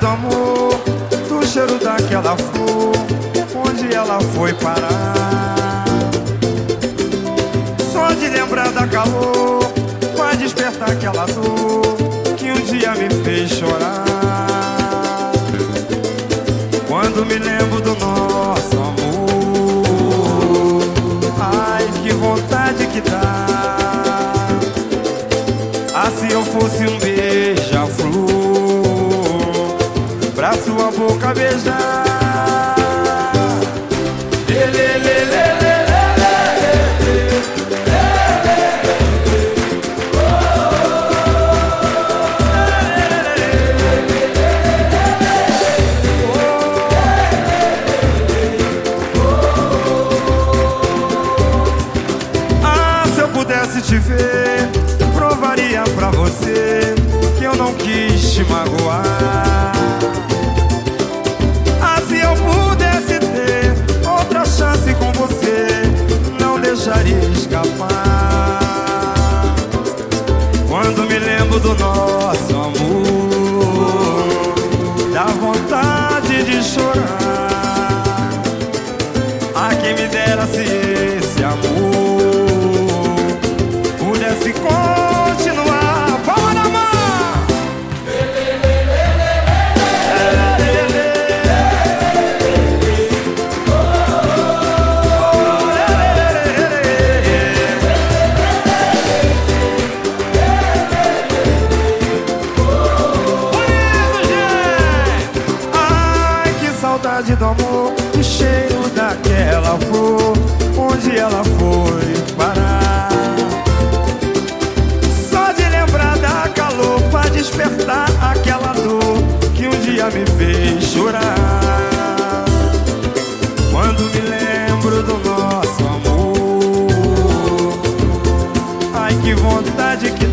Do amor, cheiro daquela flor, onde ela foi parar. Só de lembrar da calor, vai despertar aquela dor que um dia me fez chorar. Quando me lembro do nosso amor, ai que vontade que dá. Ah, se eu fosse um beija-flor eu pudesse te ver, provaria pra você que eu não quis te magoar. Deixaria escapar. Quando me lembro do nosso amor, dá vontade de chorar. Ah, quem me dera se esse amor pudesse continuar. saudade do amor, o cheiro daquela flor, onde ela foi parar. Só de lembrar da calor faz despertar aquela dor que um dia me fez chorar. Quando me lembro do nosso amor, ai que vontade que